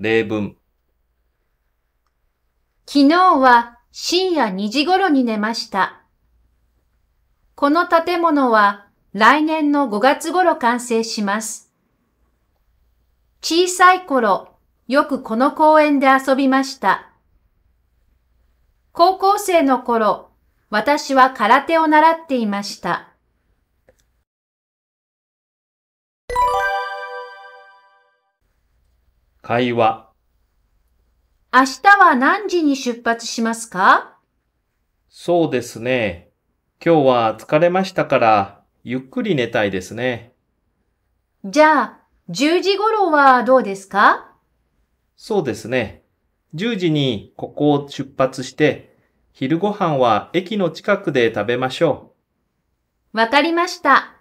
例文。昨日は深夜2時頃に寝ました。この建物は来年の5月頃完成します。小さい頃、よくこの公園で遊びました。高校生の頃、私は空手を習っていました。会話。明日は何時に出発しますか？そうですね。今日は疲れましたから、ゆっくり寝たいですね。じゃあ、10時頃はどうですか？そうですね。10時にここを出発して、昼ご飯は駅の近くで食べましょう。わかりました。